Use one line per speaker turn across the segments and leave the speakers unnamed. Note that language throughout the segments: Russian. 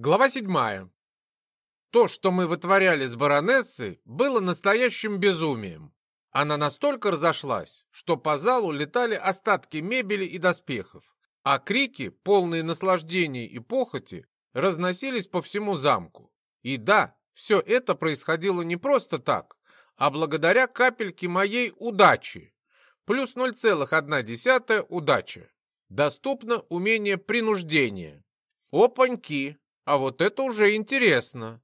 Глава седьмая. То, что мы вытворяли с баронессой, было настоящим безумием. Она настолько разошлась, что по залу летали остатки мебели и доспехов, а крики, полные наслаждения и похоти, разносились по всему замку. И да, все это происходило не просто так, а благодаря капельке моей удачи. Плюс 0,1 удача. Доступно умение принуждения. Опаньки! А вот это уже интересно.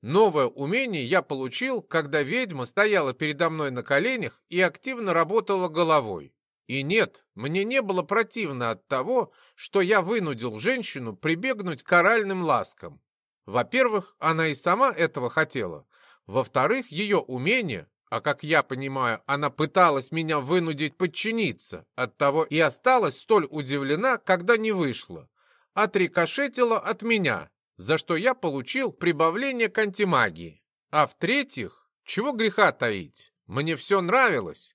Новое умение я получил, когда ведьма стояла передо мной на коленях и активно работала головой. И нет, мне не было противно от того, что я вынудил женщину прибегнуть к оральным ласкам. Во-первых, она и сама этого хотела. Во-вторых, ее умение, а как я понимаю, она пыталась меня вынудить подчиниться, оттого и осталась столь удивлена, когда не вышла. Отрикошетила от меня, за что я получил прибавление к антимагии. А в-третьих, чего греха таить, мне все нравилось.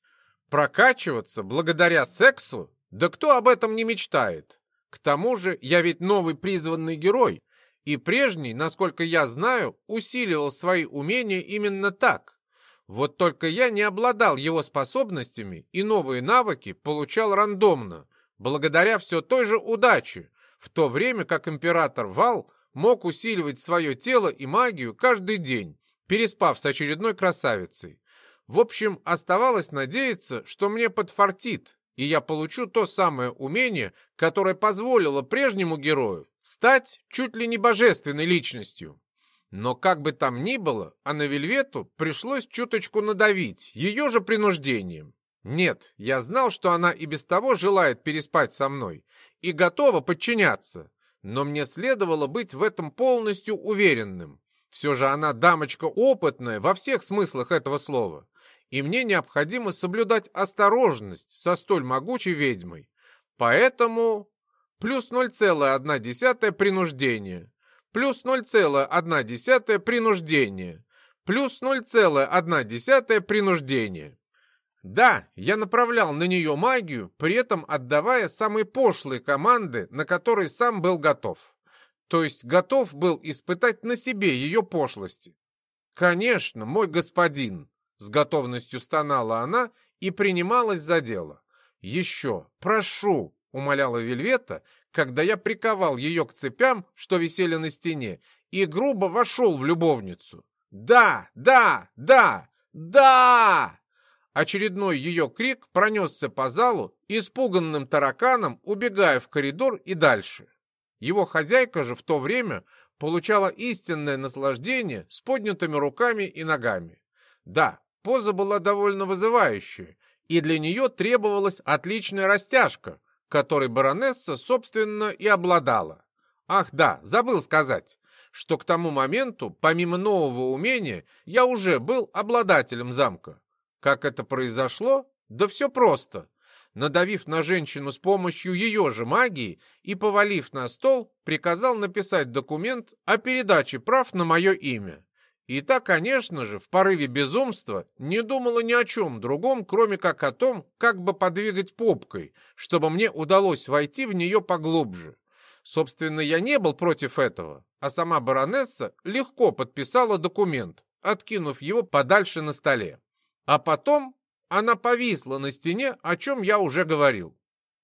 Прокачиваться благодаря сексу? Да кто об этом не мечтает? К тому же я ведь новый призванный герой, и прежний, насколько я знаю, усиливал свои умения именно так. Вот только я не обладал его способностями и новые навыки получал рандомно, благодаря все той же удаче, в то время как император Вал мог усиливать свое тело и магию каждый день, переспав с очередной красавицей. В общем, оставалось надеяться, что мне подфартит, и я получу то самое умение, которое позволило прежнему герою стать чуть ли не божественной личностью. Но как бы там ни было, а на Вельвету пришлось чуточку надавить, ее же принуждением. Нет, я знал, что она и без того желает переспать со мной и готова подчиняться но мне следовало быть в этом полностью уверенным. Все же она дамочка опытная во всех смыслах этого слова, и мне необходимо соблюдать осторожность со столь могучей ведьмой. Поэтому плюс 0,1 принуждение, плюс 0,1 принуждение, плюс 0,1 принуждение. Да, я направлял на нее магию, при этом отдавая самые пошлые команды, на которые сам был готов. То есть готов был испытать на себе ее пошлости. «Конечно, мой господин!» — с готовностью стонала она и принималась за дело. «Еще, прошу!» — умоляла Вельвета, когда я приковал ее к цепям, что висели на стене, и грубо вошел в любовницу. «Да, да, да, да!» Очередной ее крик пронесся по залу, испуганным тараканом убегая в коридор и дальше. Его хозяйка же в то время получала истинное наслаждение с поднятыми руками и ногами. Да, поза была довольно вызывающая, и для нее требовалась отличная растяжка, которой баронесса, собственно, и обладала. Ах да, забыл сказать, что к тому моменту, помимо нового умения, я уже был обладателем замка. Как это произошло? Да все просто. Надавив на женщину с помощью ее же магии и повалив на стол, приказал написать документ о передаче прав на мое имя. И та, конечно же, в порыве безумства не думала ни о чем другом, кроме как о том, как бы подвигать попкой, чтобы мне удалось войти в нее поглубже. Собственно, я не был против этого, а сама баронесса легко подписала документ, откинув его подальше на столе. А потом она повисла на стене, о чем я уже говорил.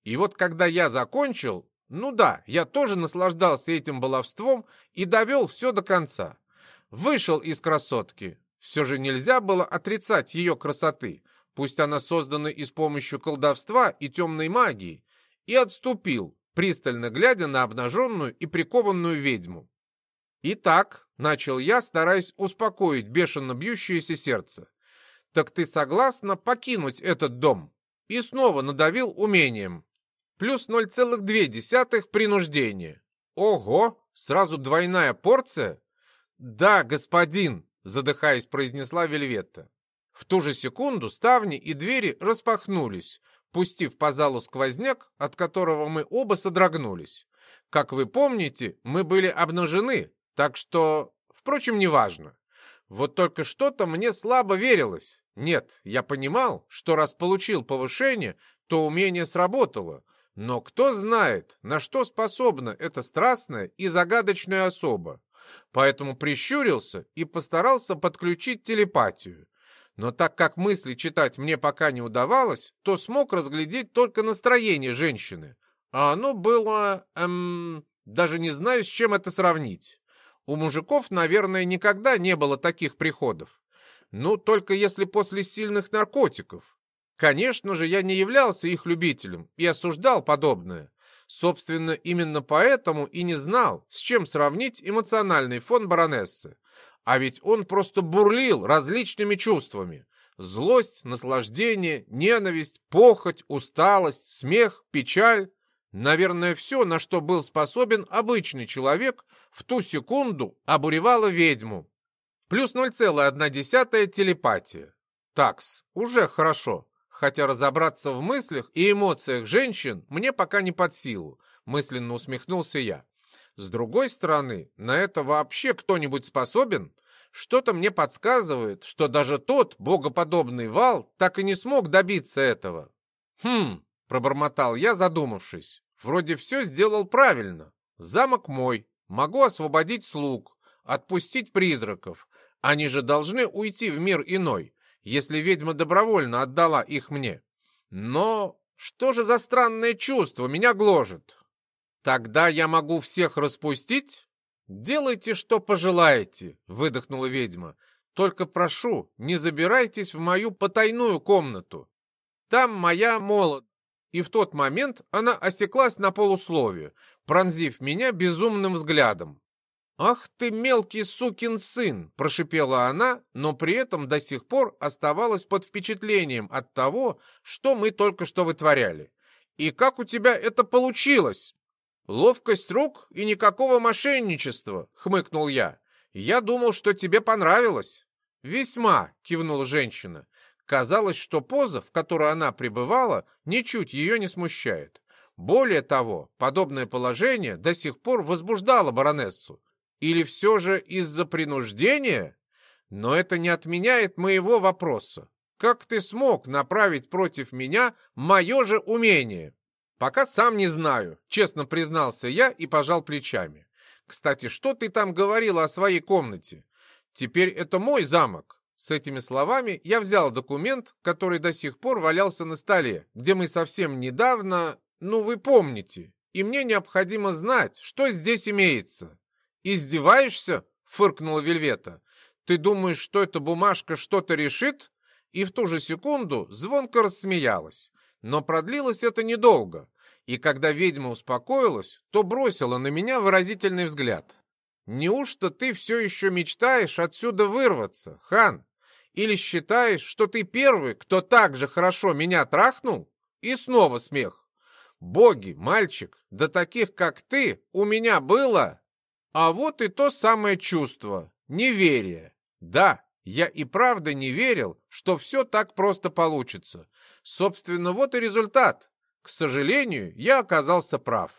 И вот когда я закончил, ну да, я тоже наслаждался этим баловством и довел все до конца. Вышел из красотки. Все же нельзя было отрицать ее красоты, пусть она создана и с помощью колдовства и темной магии, и отступил, пристально глядя на обнаженную и прикованную ведьму. «Итак», — начал я, стараясь успокоить бешено бьющееся сердце, так ты согласна покинуть этот дом?» И снова надавил умением. Плюс 0,2 принуждения. Ого, сразу двойная порция? Да, господин, задыхаясь, произнесла Вельветта. В ту же секунду ставни и двери распахнулись, пустив по залу сквозняк, от которого мы оба содрогнулись. Как вы помните, мы были обнажены, так что, впрочем, неважно. Вот только что-то мне слабо верилось. Нет, я понимал, что раз получил повышение, то умение сработало. Но кто знает, на что способна эта страстная и загадочная особа. Поэтому прищурился и постарался подключить телепатию. Но так как мысли читать мне пока не удавалось, то смог разглядеть только настроение женщины. А оно было... Эм, даже не знаю, с чем это сравнить. У мужиков, наверное, никогда не было таких приходов. Ну, только если после сильных наркотиков. Конечно же, я не являлся их любителем и осуждал подобное. Собственно, именно поэтому и не знал, с чем сравнить эмоциональный фон баронессы. А ведь он просто бурлил различными чувствами. Злость, наслаждение, ненависть, похоть, усталость, смех, печаль. Наверное, все, на что был способен обычный человек, в ту секунду обуревало ведьму. Плюс 0,1 телепатия. Такс, уже хорошо. Хотя разобраться в мыслях и эмоциях женщин мне пока не под силу, мысленно усмехнулся я. С другой стороны, на это вообще кто-нибудь способен? Что-то мне подсказывает, что даже тот богоподобный вал так и не смог добиться этого. Хм, пробормотал я, задумавшись. Вроде все сделал правильно. Замок мой, могу освободить слуг, отпустить призраков, они же должны уйти в мир иной, если ведьма добровольно отдала их мне. Но что же за странное чувство меня гложет? Тогда я могу всех распустить? Делайте, что пожелаете, выдохнула ведьма. Только прошу, не забирайтесь в мою потайную комнату. Там моя молод. И в тот момент она осеклась на полусловие, пронзив меня безумным взглядом. «Ах ты мелкий сукин сын!» – прошипела она, но при этом до сих пор оставалась под впечатлением от того, что мы только что вытворяли. «И как у тебя это получилось?» «Ловкость рук и никакого мошенничества», — хмыкнул я. «Я думал, что тебе понравилось». «Весьма», — кивнула женщина. Казалось, что поза, в которой она пребывала, ничуть ее не смущает. Более того, подобное положение до сих пор возбуждало баронессу. Или все же из-за принуждения? Но это не отменяет моего вопроса. Как ты смог направить против меня мое же умение? Пока сам не знаю, честно признался я и пожал плечами. Кстати, что ты там говорила о своей комнате? Теперь это мой замок. С этими словами я взял документ, который до сих пор валялся на столе, где мы совсем недавно, ну вы помните, и мне необходимо знать, что здесь имеется. «Издеваешься?» — фыркнула Вельвета. «Ты думаешь, что эта бумажка что-то решит?» И в ту же секунду звонко рассмеялась. Но продлилось это недолго, и когда ведьма успокоилась, то бросила на меня выразительный взгляд. «Неужто ты все еще мечтаешь отсюда вырваться, хан? Или считаешь, что ты первый, кто так же хорошо меня трахнул?» И снова смех. «Боги, мальчик, да таких, как ты, у меня было...» А вот и то самое чувство — неверие. Да, я и правда не верил, что все так просто получится. Собственно, вот и результат. К сожалению, я оказался прав.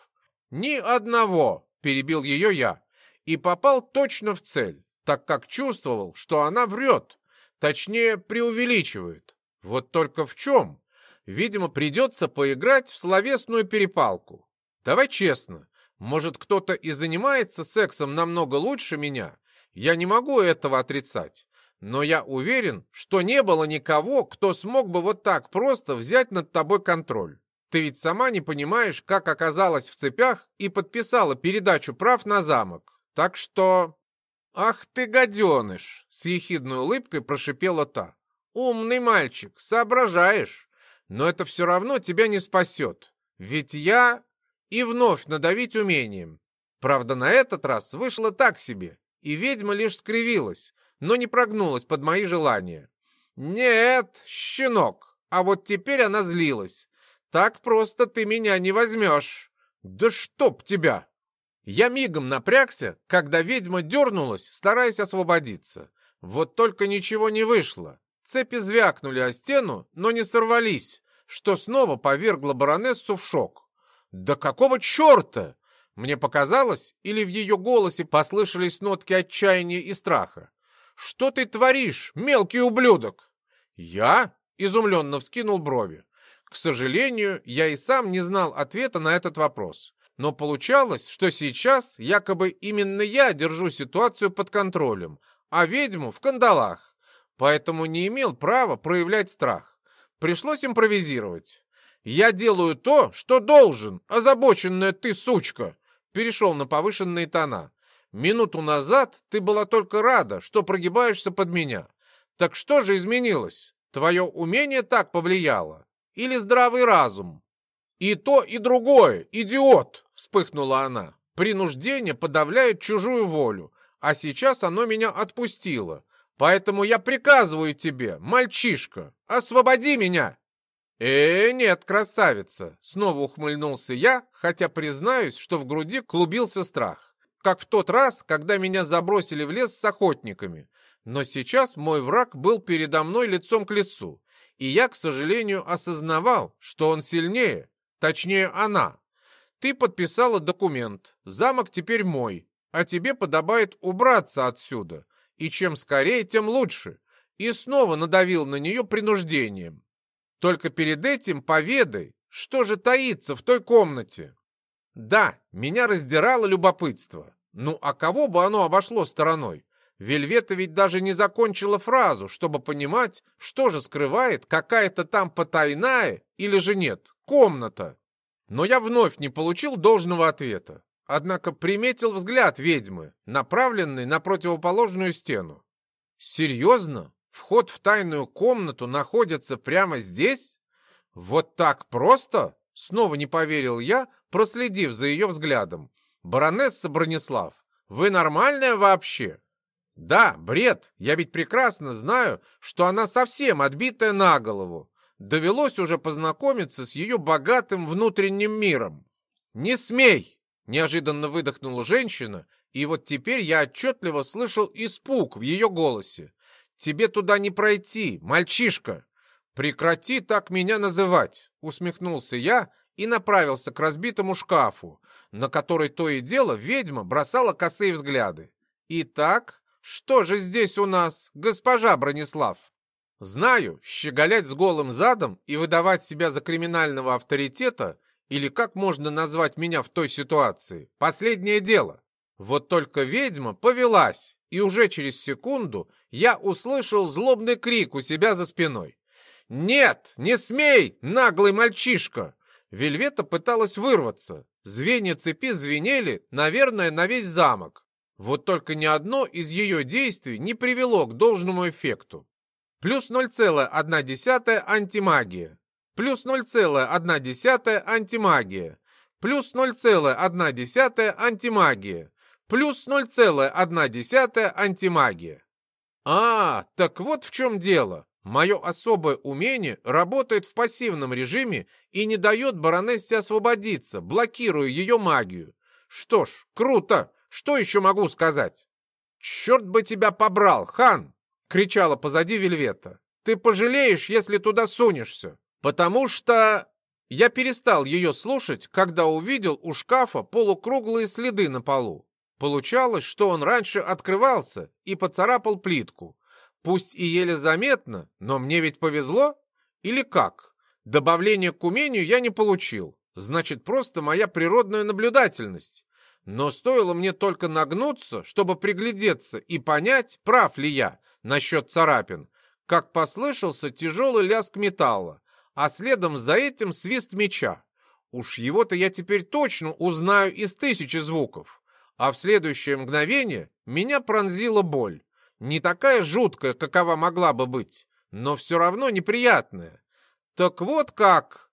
«Ни одного!» — перебил ее я. И попал точно в цель, так как чувствовал, что она врет. Точнее, преувеличивает. Вот только в чем? Видимо, придется поиграть в словесную перепалку. Давай честно, может, кто-то и занимается сексом намного лучше меня? Я не могу этого отрицать. Но я уверен, что не было никого, кто смог бы вот так просто взять над тобой контроль. Ты ведь сама не понимаешь, как оказалась в цепях и подписала передачу прав на замок. Так что... «Ах ты, гаденыш!» — с ехидной улыбкой прошипела та. «Умный мальчик, соображаешь. Но это все равно тебя не спасет. Ведь я и вновь надавить умением. Правда, на этот раз вышло так себе, и ведьма лишь скривилась, но не прогнулась под мои желания. «Нет, щенок, а вот теперь она злилась. Так просто ты меня не возьмешь. Да чтоб тебя!» Я мигом напрягся, когда ведьма дернулась, стараясь освободиться. Вот только ничего не вышло. Цепи звякнули о стену, но не сорвались, что снова повергло баронессу в шок. «Да какого черта?» Мне показалось, или в ее голосе послышались нотки отчаяния и страха. «Что ты творишь, мелкий ублюдок?» «Я?» — изумленно вскинул брови. К сожалению, я и сам не знал ответа на этот вопрос. Но получалось, что сейчас якобы именно я держу ситуацию под контролем, а ведьму в кандалах. Поэтому не имел права проявлять страх. Пришлось импровизировать. «Я делаю то, что должен, озабоченная ты сучка!» Перешел на повышенные тона. «Минуту назад ты была только рада, что прогибаешься под меня. Так что же изменилось? Твое умение так повлияло? Или здравый разум?» «И то, и другое, идиот!» — вспыхнула она. «Принуждение подавляет чужую волю, а сейчас оно меня отпустило. Поэтому я приказываю тебе, мальчишка, освободи меня!» «Э, нет, красавица!» — снова ухмыльнулся я, хотя признаюсь, что в груди клубился страх. Как в тот раз, когда меня забросили в лес с охотниками. Но сейчас мой враг был передо мной лицом к лицу, и я, к сожалению, осознавал, что он сильнее, Точнее, она. Ты подписала документ. Замок теперь мой. А тебе подобает убраться отсюда. И чем скорее, тем лучше. И снова надавил на нее принуждением. Только перед этим поведай, что же таится в той комнате. Да, меня раздирало любопытство. Ну, а кого бы оно обошло стороной? Вельвета ведь даже не закончила фразу, чтобы понимать, что же скрывает какая-то там потайная или же нет комната. Но я вновь не получил должного ответа. Однако приметил взгляд ведьмы, направленный на противоположную стену. Серьезно? Вход в тайную комнату находится прямо здесь? Вот так просто? Снова не поверил я, проследив за ее взглядом. Баронесса Бронислав, вы нормальная вообще? Да, бред. Я ведь прекрасно знаю, что она совсем отбитая на голову довелось уже познакомиться с ее богатым внутренним миром. «Не смей!» — неожиданно выдохнула женщина, и вот теперь я отчетливо слышал испуг в ее голосе. «Тебе туда не пройти, мальчишка!» «Прекрати так меня называть!» — усмехнулся я и направился к разбитому шкафу, на который то и дело ведьма бросала косые взгляды. «Итак, что же здесь у нас, госпожа Бронислав?» Знаю, щеголять с голым задом и выдавать себя за криминального авторитета, или как можно назвать меня в той ситуации, последнее дело. Вот только ведьма повелась, и уже через секунду я услышал злобный крик у себя за спиной. «Нет, не смей, наглый мальчишка!» Вельвета пыталась вырваться. Звенья цепи звенели, наверное, на весь замок. Вот только ни одно из ее действий не привело к должному эффекту. Плюс 0,1 антимагия. Плюс 0,1 антимагия. Плюс 0,1 антимагия. Плюс 0,1 антимагия. А, так вот в чем дело. Мое особое умение работает в пассивном режиме и не дает баронессе освободиться, блокируя ее магию. Что ж, круто. Что еще могу сказать? Черт бы тебя побрал, хан! кричала позади Вельвета. «Ты пожалеешь, если туда сунешься, потому что...» Я перестал ее слушать, когда увидел у шкафа полукруглые следы на полу. Получалось, что он раньше открывался и поцарапал плитку. Пусть и еле заметно, но мне ведь повезло? Или как? Добавление к умению я не получил. Значит, просто моя природная наблюдательность. Но стоило мне только нагнуться, чтобы приглядеться и понять, прав ли я, насчет царапин, как послышался тяжелый лязг металла, а следом за этим свист меча. Уж его-то я теперь точно узнаю из тысячи звуков. А в следующее мгновение меня пронзила боль. Не такая жуткая, какова могла бы быть, но все равно неприятная. Так вот как...